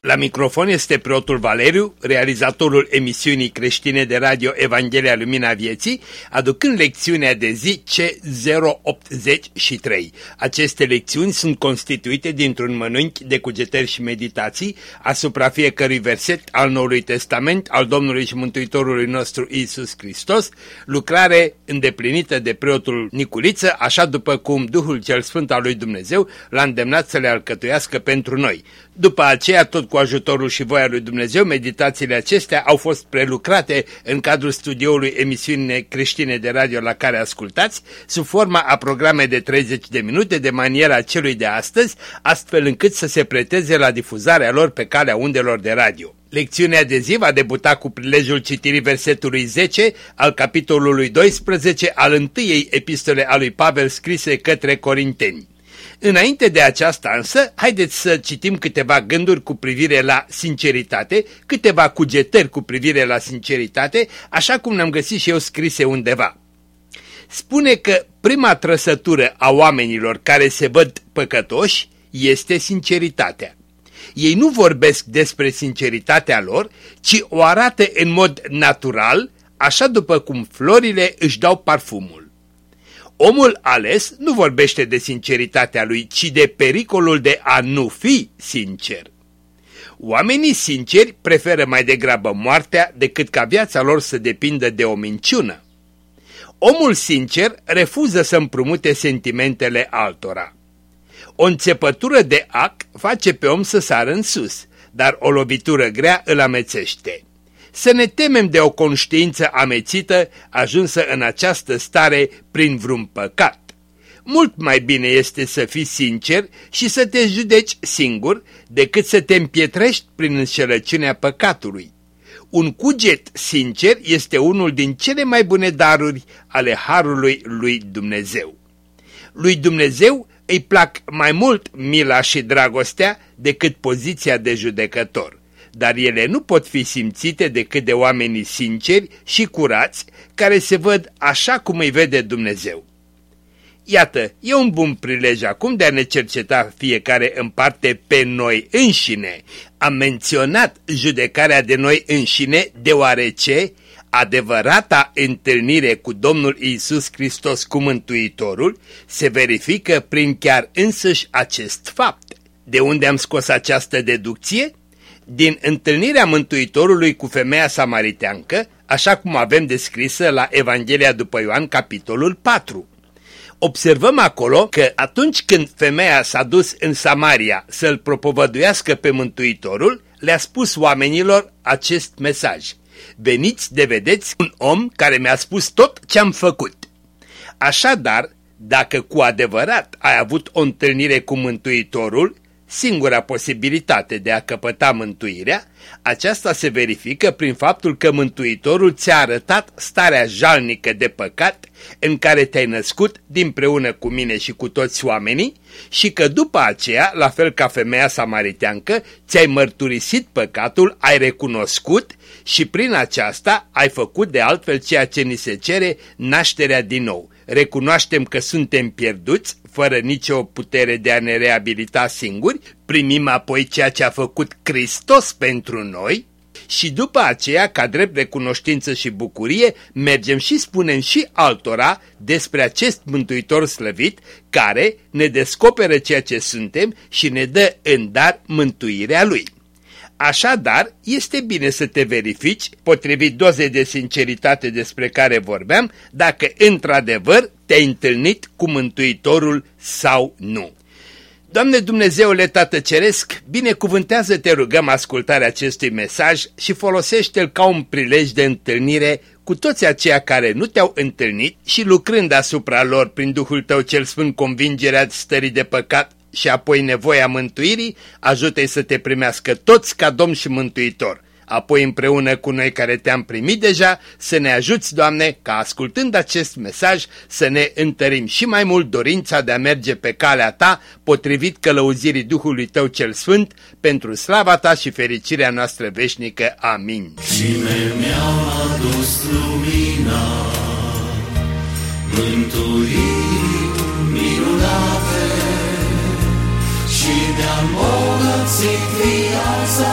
la microfon este preotul Valeriu, realizatorul emisiunii creștine de radio Evanghelia Lumina Vieții, aducând lecțiunea de zi C083. Aceste lecțiuni sunt constituite dintr-un mănânchi de cugetări și meditații asupra fiecărui verset al Noului Testament al Domnului și Mântuitorului nostru Isus Hristos, lucrare îndeplinită de preotul Niculiță, așa după cum Duhul cel Sfânt al lui Dumnezeu l-a îndemnat să le alcătuiască pentru noi. După aceea, tot cu ajutorul și voia lui Dumnezeu, meditațiile acestea au fost prelucrate în cadrul studioului emisiunii creștine de radio la care ascultați, sub forma a programe de 30 de minute de maniera celui de astăzi, astfel încât să se preteze la difuzarea lor pe calea undelor de radio. Lecțiunea de zi va debuta cu prilejul citirii versetului 10 al capitolului 12 al întâiei epistole a lui Pavel scrise către Corinteni. Înainte de aceasta însă, haideți să citim câteva gânduri cu privire la sinceritate, câteva cugetări cu privire la sinceritate, așa cum ne-am găsit și eu scrise undeva. Spune că prima trăsătură a oamenilor care se văd păcătoși este sinceritatea. Ei nu vorbesc despre sinceritatea lor, ci o arată în mod natural, așa după cum florile își dau parfumul. Omul ales nu vorbește de sinceritatea lui, ci de pericolul de a nu fi sincer. Oamenii sinceri preferă mai degrabă moartea decât ca viața lor să depindă de o minciună. Omul sincer refuză să împrumute sentimentele altora. O înțepătură de ac face pe om să sară în sus, dar o lovitură grea îl amețește să ne temem de o conștiință amețită ajunsă în această stare prin vreun păcat. Mult mai bine este să fii sincer și să te judeci singur decât să te împietrești prin înșelăciunea păcatului. Un cuget sincer este unul din cele mai bune daruri ale Harului lui Dumnezeu. Lui Dumnezeu îi plac mai mult mila și dragostea decât poziția de judecător dar ele nu pot fi simțite decât de oamenii sinceri și curați care se văd așa cum îi vede Dumnezeu. Iată, e un bun prilej acum de a ne cerceta fiecare în parte pe noi înșine. Am menționat judecarea de noi înșine deoarece adevărata întâlnire cu Domnul Isus Hristos cu Mântuitorul se verifică prin chiar însăși acest fapt. De unde am scos această deducție? Din întâlnirea Mântuitorului cu femeia samariteancă, așa cum avem descrisă la Evanghelia după Ioan, capitolul 4. Observăm acolo că atunci când femeia s-a dus în Samaria să-l propovăduiască pe Mântuitorul, le-a spus oamenilor acest mesaj. Veniți de vedeți un om care mi-a spus tot ce am făcut. Așadar, dacă cu adevărat ai avut o întâlnire cu Mântuitorul, singura posibilitate de a căpăta mântuirea, aceasta se verifică prin faptul că Mântuitorul ți-a arătat starea jalnică de păcat în care te-ai născut dinpreună cu mine și cu toți oamenii și că după aceea, la fel ca femeia samariteancă, ți-ai mărturisit păcatul, ai recunoscut și prin aceasta ai făcut de altfel ceea ce ni se cere nașterea din nou. Recunoaștem că suntem pierduți, fără nicio putere de a ne reabilita singuri, primim apoi ceea ce a făcut Hristos pentru noi și după aceea, ca drept recunoștință și bucurie, mergem și spunem și altora despre acest Mântuitor slăvit care ne descoperă ceea ce suntem și ne dă în dar mântuirea Lui. Așadar, este bine să te verifici, potrivit dozei de sinceritate despre care vorbeam, dacă într-adevăr te-ai întâlnit cu Mântuitorul sau nu. Doamne Dumnezeule Tată Ceresc, binecuvântează te rugăm ascultarea acestui mesaj și folosește-l ca un prilej de întâlnire cu toți aceia care nu te-au întâlnit și lucrând asupra lor prin Duhul Tău cel Sfânt convingerea stării de păcat și apoi nevoia mântuirii, ajută-i să te primească toți ca Domn și Mântuitor apoi împreună cu noi care te-am primit deja, să ne ajuți, Doamne, ca ascultând acest mesaj să ne întărim și mai mult dorința de a merge pe calea Ta, potrivit călăuzirii Duhului Tău cel Sfânt, pentru slava Ta și fericirea noastră veșnică. Amin. Cine mi-a adus lumina, minunate, și mi-a viața,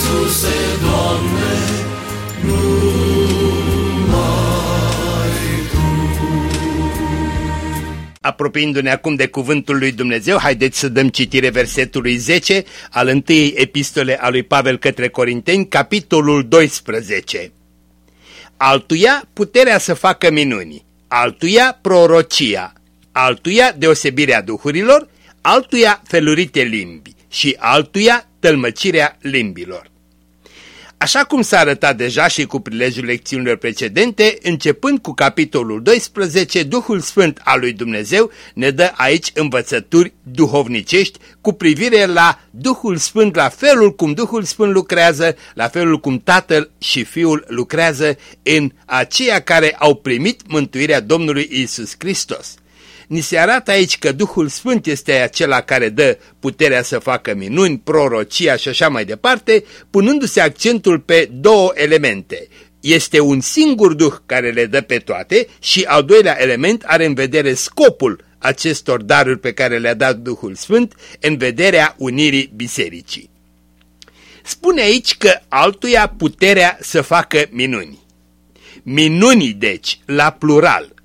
Iisuse, Doamne, Apropiindu-ne acum de cuvântul lui Dumnezeu, haideți să dăm citire versetului 10 al întâiei epistole a lui Pavel către Corinteni, capitolul 12. Altuia puterea să facă minuni, altuia prorocia, altuia deosebirea duhurilor, altuia felurite limbi și altuia tălmăcirea limbilor. Așa cum s-a arătat deja și cu prilejul lecțiunilor precedente, începând cu capitolul 12, Duhul Sfânt al lui Dumnezeu ne dă aici învățături duhovnicești cu privire la Duhul Sfânt, la felul cum Duhul Sfânt lucrează, la felul cum Tatăl și Fiul lucrează în aceia care au primit mântuirea Domnului Isus Hristos. Ni se arată aici că Duhul Sfânt este acela care dă puterea să facă minuni, prorocia și așa mai departe, punându-se accentul pe două elemente. Este un singur Duh care le dă pe toate și al doilea element are în vedere scopul acestor daruri pe care le-a dat Duhul Sfânt în vederea unirii bisericii. Spune aici că altuia puterea să facă minuni. Minunii, deci, la plural,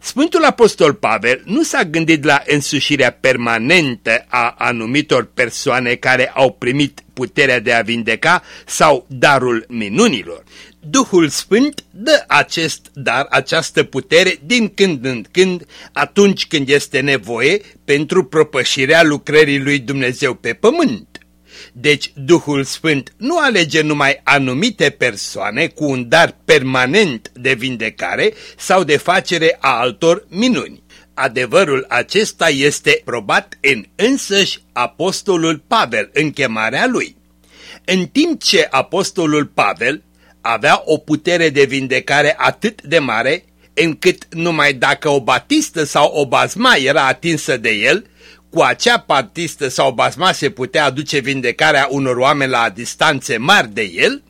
Sfântul Apostol Pavel nu s-a gândit la însușirea permanentă a anumitor persoane care au primit puterea de a vindeca sau darul minunilor. Duhul Sfânt dă acest dar, această putere din când în când, atunci când este nevoie pentru propășirea lucrării lui Dumnezeu pe pământ. Deci Duhul Sfânt nu alege numai anumite persoane cu un dar permanent de vindecare sau de facere a altor minuni. Adevărul acesta este probat în însăși apostolul Pavel în chemarea lui. În timp ce apostolul Pavel avea o putere de vindecare atât de mare, încât numai dacă o batistă sau o bazma era atinsă de el, cu acea partistă sau basma se putea aduce vindecarea unor oameni la distanțe mari de el,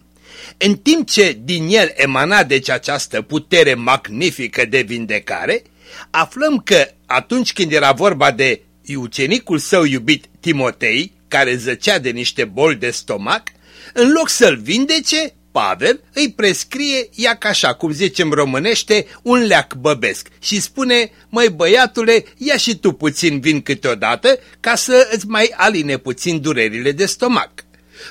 în timp ce din el emana deci această putere magnifică de vindecare, aflăm că atunci când era vorba de ucenicul său iubit Timotei, care zăcea de niște boli de stomac, în loc să-l vindece, Pavel îi prescrie, ia ca așa, cum zicem românește, un leac băbesc și spune, măi băiatule, ia și tu puțin vin câteodată ca să îți mai aline puțin durerile de stomac.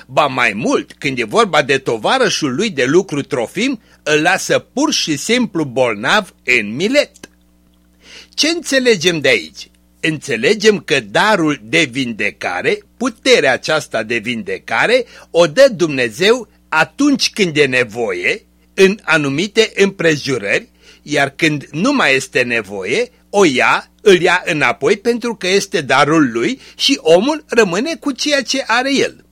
Ba mai mult, când e vorba de tovarășul lui de lucru Trofim, îl lasă pur și simplu bolnav în milet. Ce înțelegem de aici? Înțelegem că darul de vindecare, puterea aceasta de vindecare, o dă Dumnezeu atunci când e nevoie, în anumite împrejurări, iar când nu mai este nevoie, o ia, îl ia înapoi pentru că este darul lui și omul rămâne cu ceea ce are el.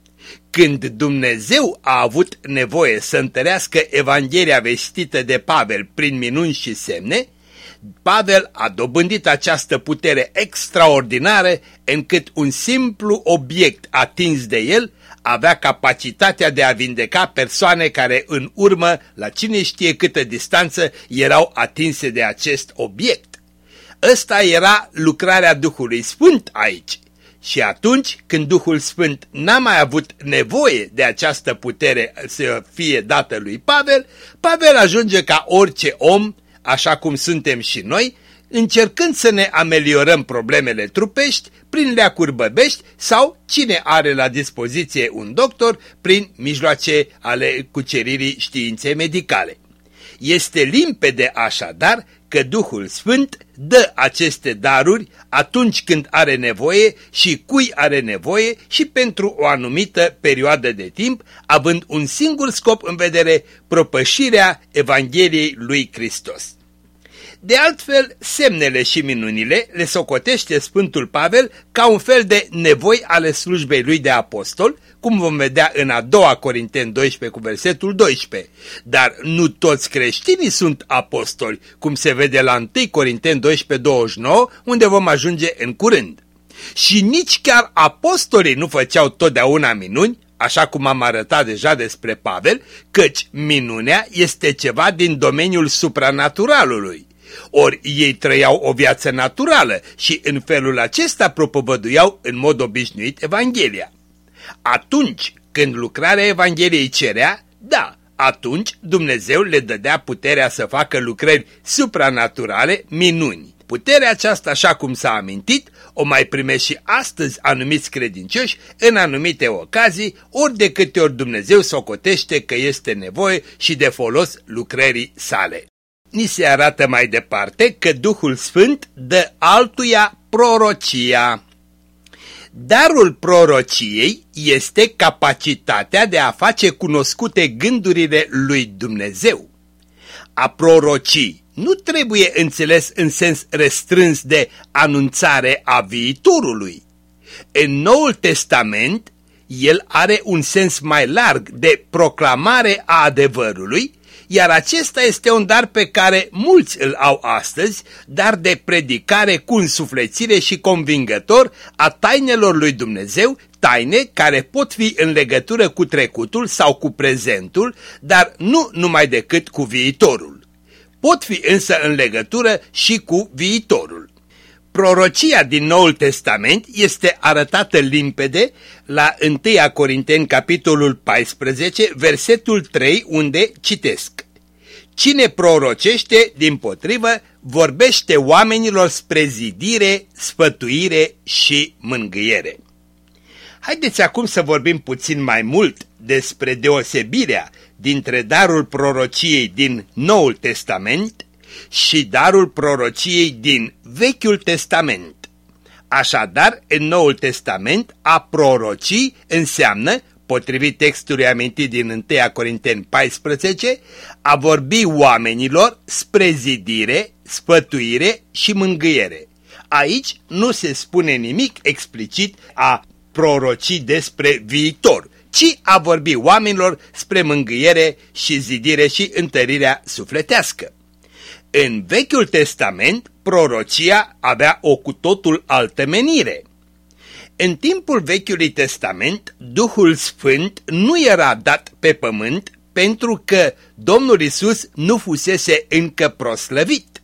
Când Dumnezeu a avut nevoie să întărească Evanghelia vestită de Pavel prin minuni și semne, Pavel a dobândit această putere extraordinară încât un simplu obiect atins de el avea capacitatea de a vindeca persoane care în urmă, la cine știe câtă distanță, erau atinse de acest obiect. Ăsta era lucrarea Duhului Sfânt aici. Și atunci când Duhul Sfânt n-a mai avut nevoie de această putere să fie dată lui Pavel, Pavel ajunge ca orice om, așa cum suntem și noi, încercând să ne ameliorăm problemele trupești prin leacuri băbești sau cine are la dispoziție un doctor prin mijloace ale cuceririi științei medicale. Este limpede așadar că Duhul Sfânt dă aceste daruri atunci când are nevoie și cui are nevoie și pentru o anumită perioadă de timp, având un singur scop în vedere, propășirea Evangheliei lui Hristos. De altfel, semnele și minunile le socotește Sfântul Pavel ca un fel de nevoi ale slujbei lui de apostol, cum vom vedea în a doua Corinteni 12 cu versetul 12. Dar nu toți creștinii sunt apostoli, cum se vede la 1 Corinteni 12 29, unde vom ajunge în curând. Și nici chiar apostolii nu făceau totdeauna minuni, așa cum am arătat deja despre Pavel, căci minunea este ceva din domeniul supranaturalului. Ori ei trăiau o viață naturală și în felul acesta propovăduiau în mod obișnuit Evanghelia. Atunci când lucrarea Evangheliei cerea, da, atunci Dumnezeu le dădea puterea să facă lucrări supranaturale, minuni. Puterea aceasta, așa cum s-a amintit, o mai primește și astăzi anumiți credincioși în anumite ocazii, ori de câte ori Dumnezeu socotește că este nevoie și de folos lucrării sale. Ni se arată mai departe că Duhul Sfânt dă altuia prorocia. Darul prorociei este capacitatea de a face cunoscute gândurile lui Dumnezeu. A prorocii nu trebuie înțeles în sens restrâns de anunțare a viitorului. În Noul Testament, el are un sens mai larg de proclamare a adevărului iar acesta este un dar pe care mulți îl au astăzi, dar de predicare cu însuflețire și convingător a tainelor lui Dumnezeu, taine care pot fi în legătură cu trecutul sau cu prezentul, dar nu numai decât cu viitorul. Pot fi însă în legătură și cu viitorul. Prorocia din Noul Testament este arătată limpede la 1 Corinteni capitolul 14, versetul 3, unde citesc. Cine prorocește, din potrivă, vorbește oamenilor spre zidire, sfătuire și mângâiere. Haideți acum să vorbim puțin mai mult despre deosebirea dintre darul prorociei din Noul Testament și darul prorociei din Vechiul Testament. Așadar, în Noul Testament, a proroci înseamnă, potrivit textului amintit din 1 Corinteni 14, a vorbi oamenilor spre zidire, sfătuire și mângâiere. Aici nu se spune nimic explicit a proroci despre viitor, ci a vorbi oamenilor spre mângâiere și zidire și întărirea sufletească. În Vechiul Testament, prorocia avea o cu totul altă menire. În timpul Vechiului Testament, Duhul Sfânt nu era dat pe pământ pentru că Domnul Isus nu fusese încă proslăvit.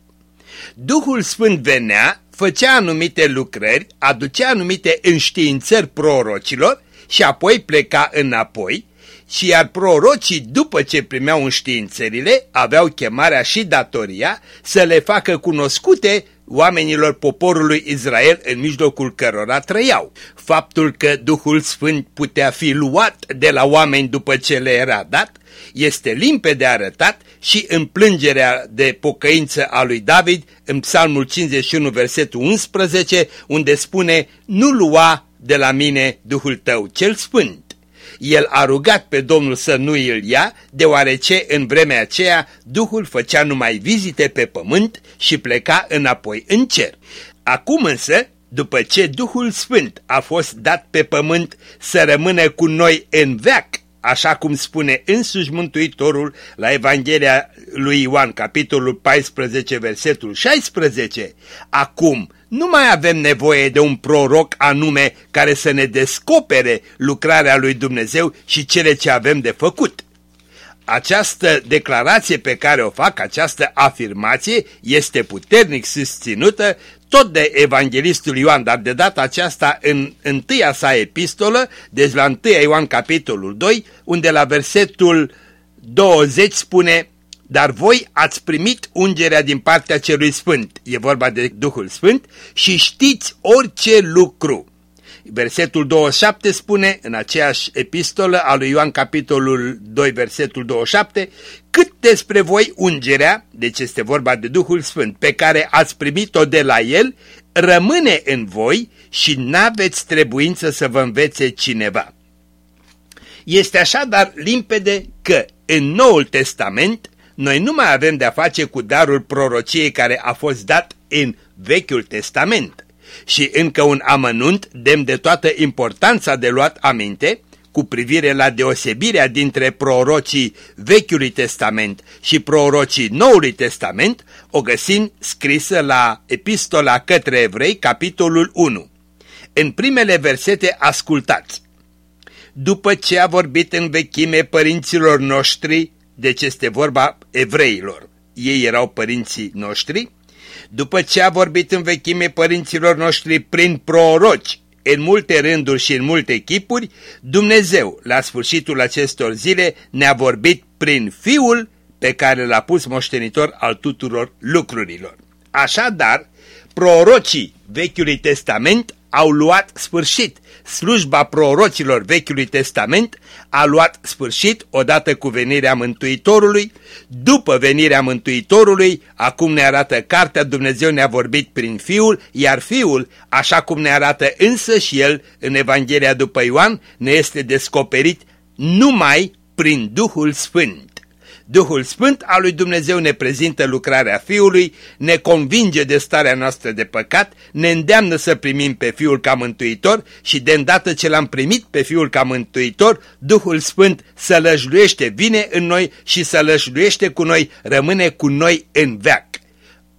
Duhul Sfânt venea, făcea anumite lucrări, aducea anumite înștiințări prorocilor și apoi pleca înapoi, și iar prorocii, după ce primeau înștiințările, aveau chemarea și datoria să le facă cunoscute oamenilor poporului Israel în mijlocul cărora trăiau. Faptul că Duhul Sfânt putea fi luat de la oameni după ce le era dat, este limpede arătat și în plângerea de pocăință a lui David în Psalmul 51, versetul 11, unde spune, nu lua de la mine Duhul tău cel Sfânt. el a rugat pe Domnul să nu îl ia, deoarece în vremea aceea Duhul făcea numai vizite pe pământ și pleca înapoi în cer. Acum însă, după ce Duhul Sfânt a fost dat pe pământ să rămână cu noi în veac, așa cum spune însuși Mântuitorul la Evanghelia lui Ioan, capitolul 14, versetul 16, acum nu mai avem nevoie de un proroc anume care să ne descopere lucrarea lui Dumnezeu și cele ce avem de făcut. Această declarație pe care o fac, această afirmație, este puternic susținută tot de evanghelistul Ioan, dar de data aceasta în întâia sa epistolă, deci la 1 Ioan capitolul 2, unde la versetul 20 spune dar voi ați primit ungerea din partea celui Sfânt, e vorba de Duhul Sfânt, și știți orice lucru. Versetul 27 spune, în aceeași epistolă a lui Ioan capitolul 2, versetul 27, cât despre voi ungerea, deci este vorba de Duhul Sfânt, pe care ați primit-o de la El, rămâne în voi și n-aveți trebuință să vă învețe cineva. Este așadar limpede că în Noul Testament noi nu mai avem de-a face cu darul prorociei care a fost dat în Vechiul Testament. Și încă un amănunt demn de toată importanța de luat aminte, cu privire la deosebirea dintre prorocii Vechiului Testament și prorocii Noului Testament, o găsim scrisă la Epistola către Evrei, capitolul 1. În primele versete ascultați. După ce a vorbit în vechime părinților noștri deci este vorba evreilor. Ei erau părinții noștri. După ce a vorbit în vechime părinților noștri prin proroci, în multe rânduri și în multe chipuri, Dumnezeu, la sfârșitul acestor zile, ne-a vorbit prin Fiul pe care l-a pus moștenitor al tuturor lucrurilor. Așadar, prorocii Vechiului Testament au luat sfârșit. Slujba prorocilor Vechiului Testament a luat sfârșit odată cu venirea Mântuitorului. După venirea Mântuitorului, acum ne arată cartea, Dumnezeu ne-a vorbit prin Fiul, iar Fiul, așa cum ne arată însă și El în Evanghelia după Ioan, ne este descoperit numai prin Duhul Sfânt. Duhul Sfânt al lui Dumnezeu ne prezintă lucrarea Fiului, ne convinge de starea noastră de păcat, ne îndeamnă să primim pe Fiul ca mântuitor și de îndată ce l-am primit pe Fiul ca mântuitor, Duhul Sfânt să lăjluiește, vine în noi și să lăjluiește cu noi, rămâne cu noi în veac.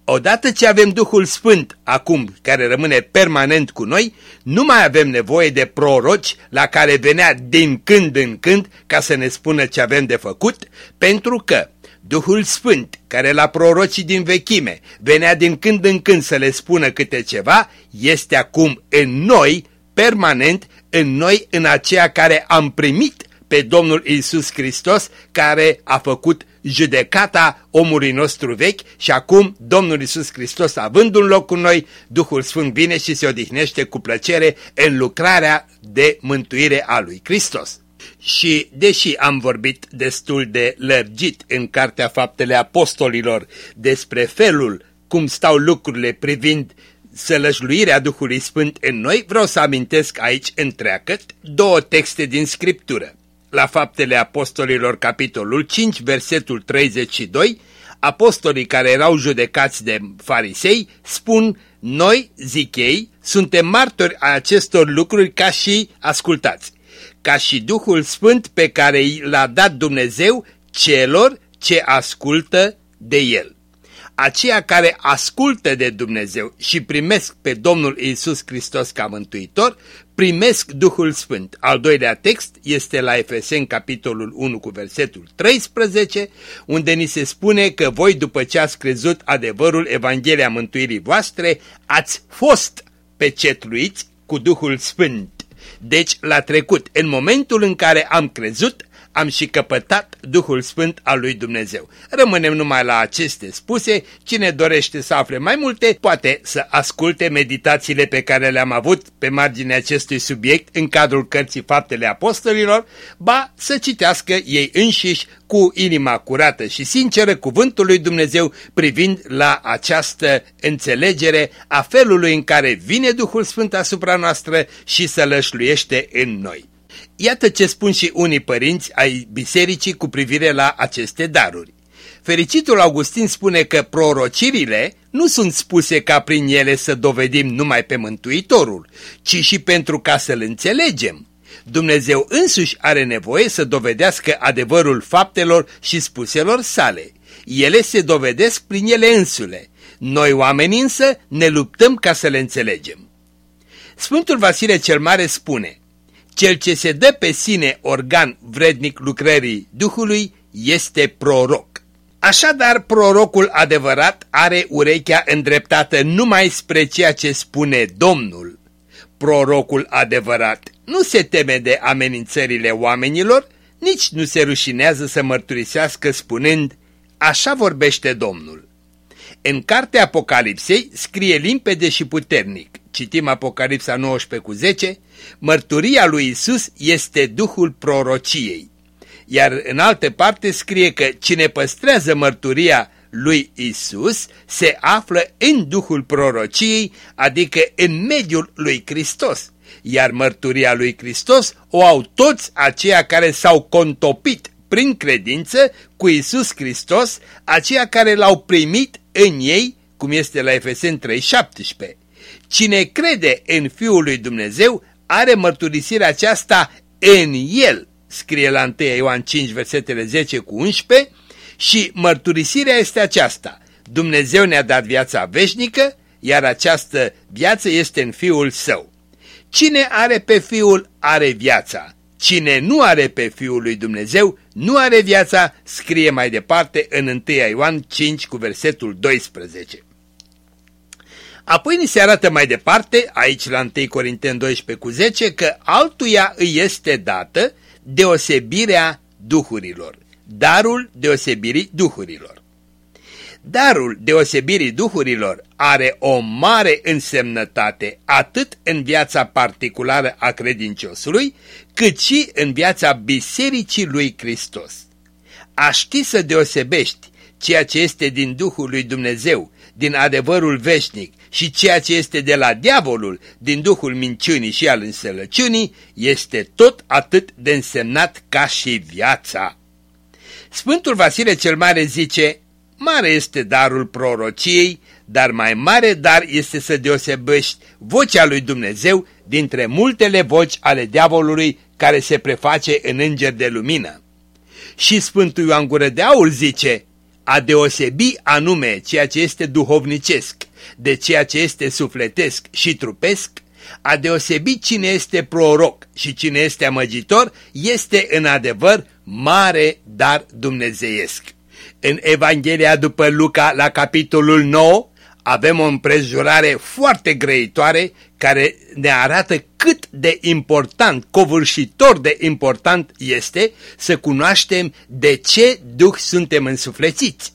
Odată ce avem Duhul Sfânt acum, care rămâne permanent cu noi, nu mai avem nevoie de proroci la care venea din când în când ca să ne spună ce avem de făcut, pentru că Duhul Sfânt, care la prorocii din vechime venea din când în când să le spună câte ceva, este acum în noi, permanent, în noi, în aceea care am primit pe Domnul Isus Hristos, care a făcut judecata omului nostru vechi și acum Domnul Isus Hristos având un loc cu noi, Duhul Sfânt vine și se odihnește cu plăcere în lucrarea de mântuire a lui Hristos. Și deși am vorbit destul de lărgit în Cartea Faptele Apostolilor despre felul cum stau lucrurile privind sălășluirea Duhului Sfânt în noi, vreau să amintesc aici întreagăt două texte din Scriptură la Faptele Apostolilor, capitolul 5, versetul 32, apostolii care erau judecați de farisei spun, noi, zic ei, suntem martori a acestor lucruri ca și, ascultați, ca și Duhul Sfânt pe care l-a dat Dumnezeu celor ce ascultă de El. Aceia care ascultă de Dumnezeu și primesc pe Domnul Isus Hristos ca mântuitor, primesc Duhul Sfânt. Al doilea text este la Efeseni, capitolul 1, cu versetul 13, unde ni se spune că voi, după ce ați crezut adevărul Evanghelia mântuirii voastre, ați fost pecetluiți cu Duhul Sfânt. Deci, la trecut, în momentul în care am crezut, am și căpătat Duhul Sfânt al lui Dumnezeu. Rămânem numai la aceste spuse, cine dorește să afle mai multe, poate să asculte meditațiile pe care le-am avut pe marginea acestui subiect în cadrul cărții Faptele Apostolilor, ba să citească ei înșiși cu inima curată și sinceră cuvântul lui Dumnezeu privind la această înțelegere a felului în care vine Duhul Sfânt asupra noastră și să lășluiește în noi. Iată ce spun și unii părinți ai bisericii cu privire la aceste daruri. Fericitul Augustin spune că prorocirile nu sunt spuse ca prin ele să dovedim numai pe Mântuitorul, ci și pentru ca să-L înțelegem. Dumnezeu însuși are nevoie să dovedească adevărul faptelor și spuselor sale. Ele se dovedesc prin ele însule. Noi oamenii însă ne luptăm ca să le înțelegem. Sfântul Vasile cel Mare spune, Cel ce se dă pe sine organ vrednic lucrării Duhului este proroc. Așadar, prorocul adevărat are urechea îndreptată numai spre ceea ce spune Domnul. Prorocul adevărat nu se teme de amenințările oamenilor, nici nu se rușinează să mărturisească spunând, așa vorbește Domnul. În cartea Apocalipsei scrie limpede și puternic, citim Apocalipsa 19 cu 10, mărturia lui Isus este Duhul prorociei. Iar în alte parte scrie că cine păstrează mărturia lui Isus se află în Duhul prorociei, adică în mediul lui Hristos. Iar mărturia lui Hristos o au toți aceia care s-au contopit prin credință cu Isus Hristos, aceia care l-au primit în ei, cum este la Efeseni 3:17. Cine crede în Fiul lui Dumnezeu are mărturisirea aceasta în el, scrie la 1 Ioan 5, versetele 10 cu 11, și mărturisirea este aceasta. Dumnezeu ne-a dat viața veșnică, iar această viață este în Fiul Său. Cine are pe Fiul are viața. Cine nu are pe Fiul lui Dumnezeu nu are viața, scrie mai departe în 1 Ioan 5 cu versetul 12. Apoi ni se arată mai departe, aici la 1 Corinteni 12 cu 10, că altuia îi este dată deosebirea duhurilor. Darul deosebirii duhurilor. Darul deosebirii duhurilor are o mare însemnătate atât în viața particulară a credinciosului, cât și în viața bisericii lui Hristos. A ști să deosebești ceea ce este din Duhul lui Dumnezeu, din adevărul veșnic și ceea ce este de la diavolul, din Duhul minciunii și al înselăciunii, este tot atât de însemnat ca și viața. Sfântul Vasile cel Mare zice, Mare este darul prorociei, dar mai mare dar este să deosebești vocea lui Dumnezeu dintre multele voci ale diavolului care se preface în înger de lumină. Și Sfântul Ioan Gură de Aur zice, a deosebi anume ceea ce este duhovnicesc de ceea ce este sufletesc și trupesc, a deosebi cine este proroc și cine este amăgitor, este în adevăr mare dar dumnezeiesc. În Evanghelia după Luca, la capitolul 9, avem o împrejurare foarte grăitoare care ne arată cât de important, covârșitor de important este să cunoaștem de ce Duh suntem însuflețiți.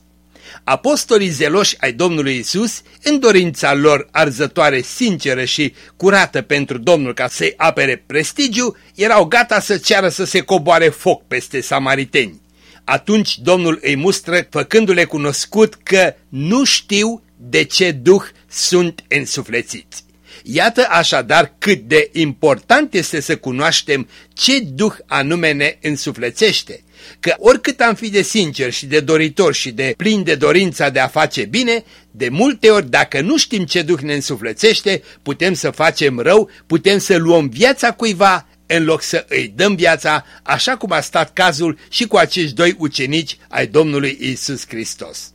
Apostolii zeloși ai Domnului Isus, în dorința lor arzătoare, sinceră și curată pentru Domnul ca să-i apere prestigiu, erau gata să ceară să se coboare foc peste samariteni. Atunci Domnul îi mustră făcându-le cunoscut că nu știu de ce duh sunt însuflețiți. Iată așadar cât de important este să cunoaștem ce duh anume ne însuflețește, că oricât am fi de sincer și de doritor și de plin de dorința de a face bine, de multe ori dacă nu știm ce duh ne însuflețește, putem să facem rău, putem să luăm viața cuiva în loc să îi dăm viața, așa cum a stat cazul și cu acești doi ucenici ai Domnului Isus Hristos.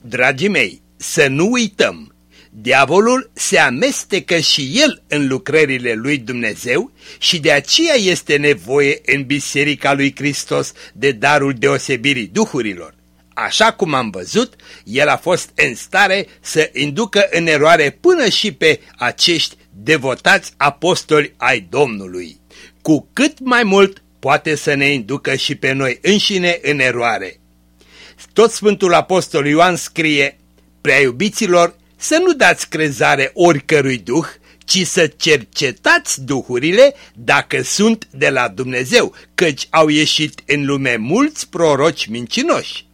Dragii mei, să nu uităm, diavolul se amestecă și el în lucrările lui Dumnezeu și de aceea este nevoie în Biserica lui Hristos de darul deosebirii duhurilor. Așa cum am văzut, el a fost în stare să inducă în eroare până și pe acești devotați apostoli ai Domnului. Cu cât mai mult poate să ne inducă și pe noi înșine în eroare. Tot Sfântul Apostol Ioan scrie, Prea iubiților, să nu dați crezare oricărui duh, ci să cercetați duhurile dacă sunt de la Dumnezeu, căci au ieșit în lume mulți proroci mincinoși.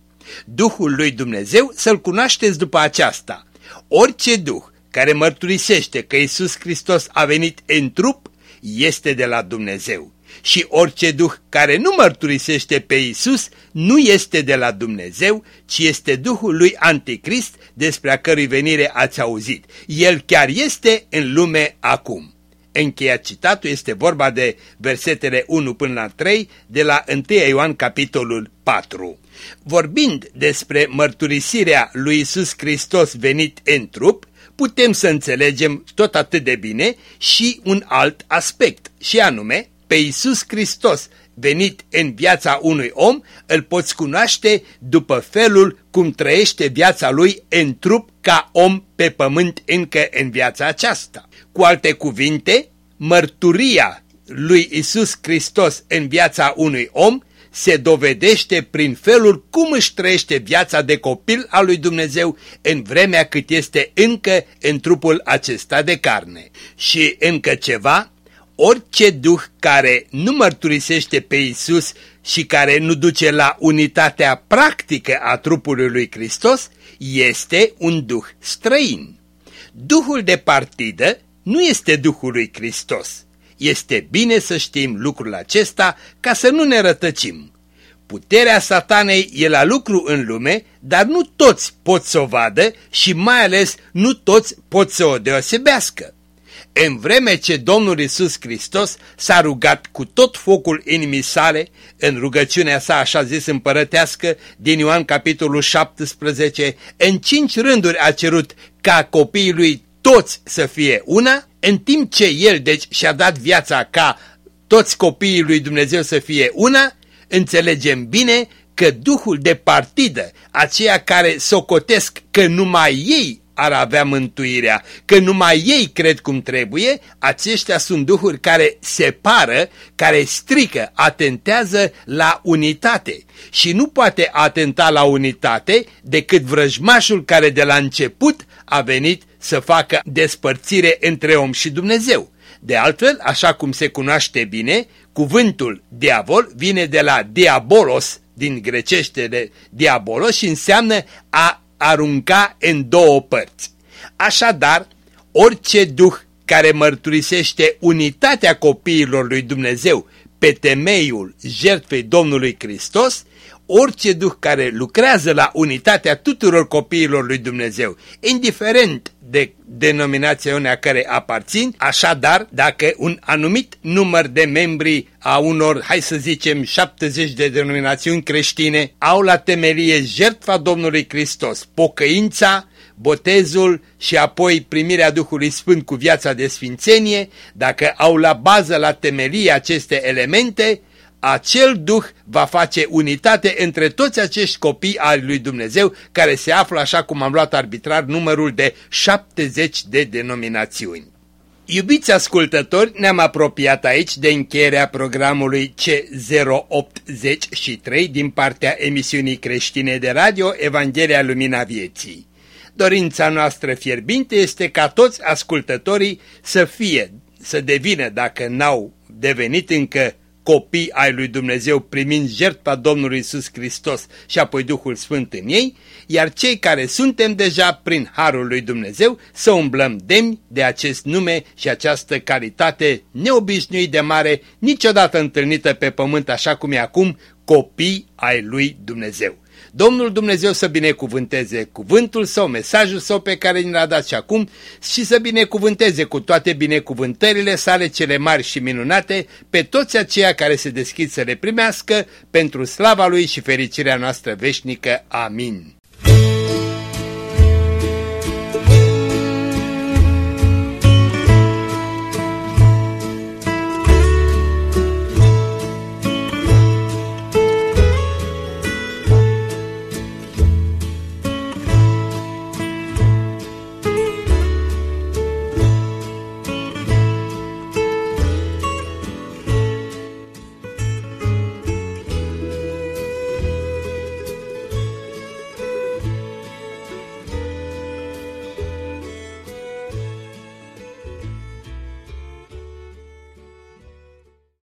Duhul lui Dumnezeu să-l cunoașteți după aceasta. Orice duh care mărturisește că Isus Hristos a venit în trup este de la Dumnezeu. Și orice duh care nu mărturisește pe Isus nu este de la Dumnezeu, ci este Duhul lui Anticrist despre a cărui venire ați auzit. El chiar este în lume acum. Încheiat citatul este vorba de versetele 1 până la 3 de la 1 Ioan capitolul 4. Vorbind despre mărturisirea lui Isus Hristos venit în trup, putem să înțelegem tot atât de bine și un alt aspect, și anume, pe Isus Hristos venit în viața unui om, îl poți cunoaște după felul cum trăiește viața lui în trup ca om pe pământ încă în viața aceasta. Cu alte cuvinte, mărturia lui Isus Hristos în viața unui om se dovedește prin felul cum își trăiește viața de copil al lui Dumnezeu în vremea cât este încă în trupul acesta de carne. Și încă ceva, orice duh care nu mărturisește pe Isus și care nu duce la unitatea practică a trupului lui Hristos este un duh străin. Duhul de partidă nu este Duhul lui Hristos. Este bine să știm lucrul acesta ca să nu ne rătăcim. Puterea satanei e la lucru în lume, dar nu toți pot să o vadă și mai ales nu toți pot să o deosebească. În vreme ce Domnul Isus Hristos s-a rugat cu tot focul inimii sale, în rugăciunea sa așa zis împărătească, din Ioan capitolul 17, în cinci rânduri a cerut ca copiii lui toți să fie una, în timp ce el deci și-a dat viața ca toți copiii lui Dumnezeu să fie una, înțelegem bine că duhul de partidă, aceia care socotesc că numai ei ar avea mântuirea, că numai ei cred cum trebuie, aceștia sunt duhuri care separă, care strică, atentează la unitate. Și nu poate atenta la unitate decât vrăjmașul care de la început a venit să facă despărțire între om și Dumnezeu. De altfel, așa cum se cunoaște bine, cuvântul diavol vine de la diabolos, din grecește de diabolos și înseamnă a arunca în două părți. Așadar, orice duh care mărturisește unitatea copiilor lui Dumnezeu pe temeiul jertfei Domnului Hristos, orice duh care lucrează la unitatea tuturor copiilor lui Dumnezeu, indiferent de denominația unea care aparțin, așadar, dacă un anumit număr de membri a unor, hai să zicem, 70 de denominațiuni creștine, au la temelie jertfa Domnului Hristos, pocăința, botezul și apoi primirea Duhului Sfânt cu viața de sfințenie, dacă au la bază, la temelie aceste elemente, acel Duh va face unitate între toți acești copii ai lui Dumnezeu care se află, așa cum am luat arbitrar, numărul de 70 de denominațiuni. Iubiți ascultători, ne-am apropiat aici de încheierea programului C083 din partea emisiunii creștine de radio Evanghelia Lumina Vieții. Dorința noastră fierbinte este ca toți ascultătorii să fie, să devină, dacă n-au devenit încă copii ai lui Dumnezeu primind jertfa Domnului Isus Hristos și apoi Duhul Sfânt în ei, iar cei care suntem deja prin Harul lui Dumnezeu să umblăm demni de acest nume și această calitate neobișnuit de mare, niciodată întâlnită pe pământ așa cum e acum, copii ai lui Dumnezeu. Domnul Dumnezeu să binecuvânteze cuvântul său, mesajul său pe care ni l-a dat și acum și să binecuvânteze cu toate binecuvântările sale cele mari și minunate pe toți aceia care se deschid să le primească pentru slava lui și fericirea noastră veșnică. Amin.